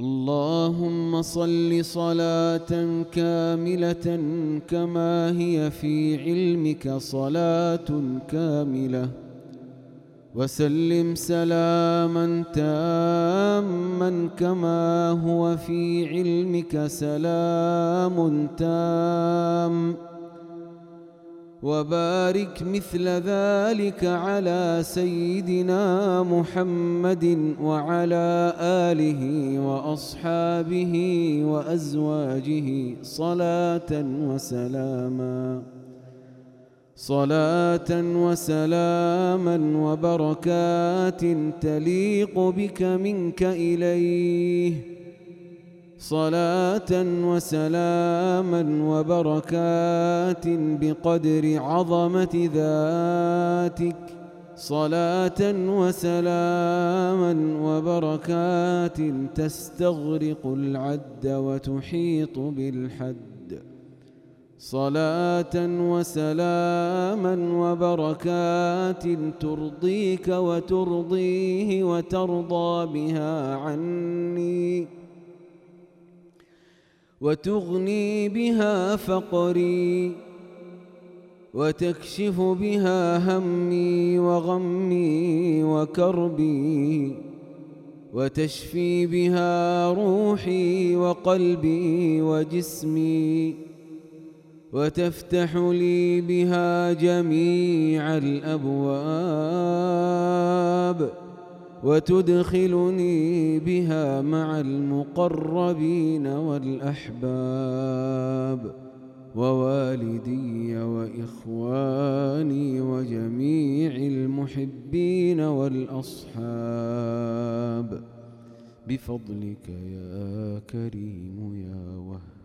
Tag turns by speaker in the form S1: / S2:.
S1: اللهم صل صلاة كاملة كما هي في علمك صلاة كاملة. وسلم سلاما تاما كما هو في علمك سلام تام. وبارك مثل ذلك على سيدنا محمد وعلى آله وأصحابه وأزواجه صلاة وسلاما. صلاة وسلاما وبركات تليق بك منك إليه. صلاة وسلاما وبركات بقدر عظمة ذاتك. صلاة وسلاما وبركات تستغرق العد وتحيط بالحد. صلاة وسلاما وبركات ترضيك وترضيه وترضى بها عني. وتغني بها فقري وتكشف بها همي وغمي وكربي وتشفي بها روحي وقلبي وجسمي وتفتح لي بها جميع الأبواب وتدخلني بها مع المقربين والأحباب ووالدي وإخواني وجميع المحبين والأصحاب. بفضلك يا كريم يا وهاب.